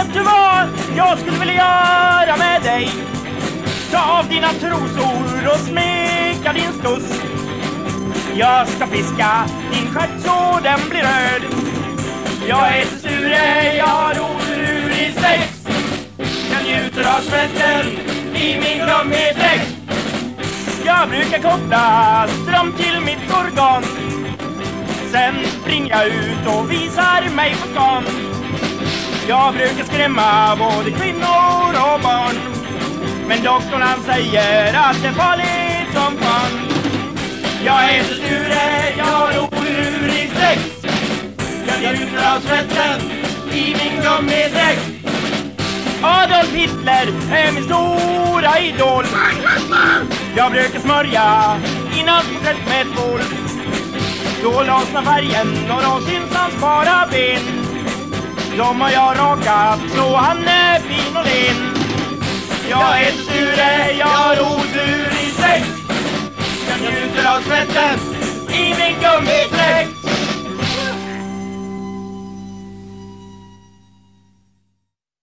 Vet du vad jag skulle vilja göra med dig? Ta av dina trosor och smeka din stuss. Jag ska fiska din stjärt så den blir röd. Jag heter Sture, jag har otur i sex. Jag njuter av svetten i min gummidräkt. Jag brukar koppla ström till mitt organ. Sen springer jag ut och visar mig på stan. Jag brukar skrämma både kvinnor och barn. Men doktorn han säger att det är farligt som fan. Jag heter Sture, jag har ur i sex. Jag njuter av svetten i min gummidräkt. Adolf Hitler är min stora idol. Jag brukar smörja innan porträtt med tvål. Då lossnar färgen och då syns hans bara ben. De har jag rakat så han är fin och len. Jag heter Sture, jag har otur i sex. Jag njuter av svetten i min gummidräkt.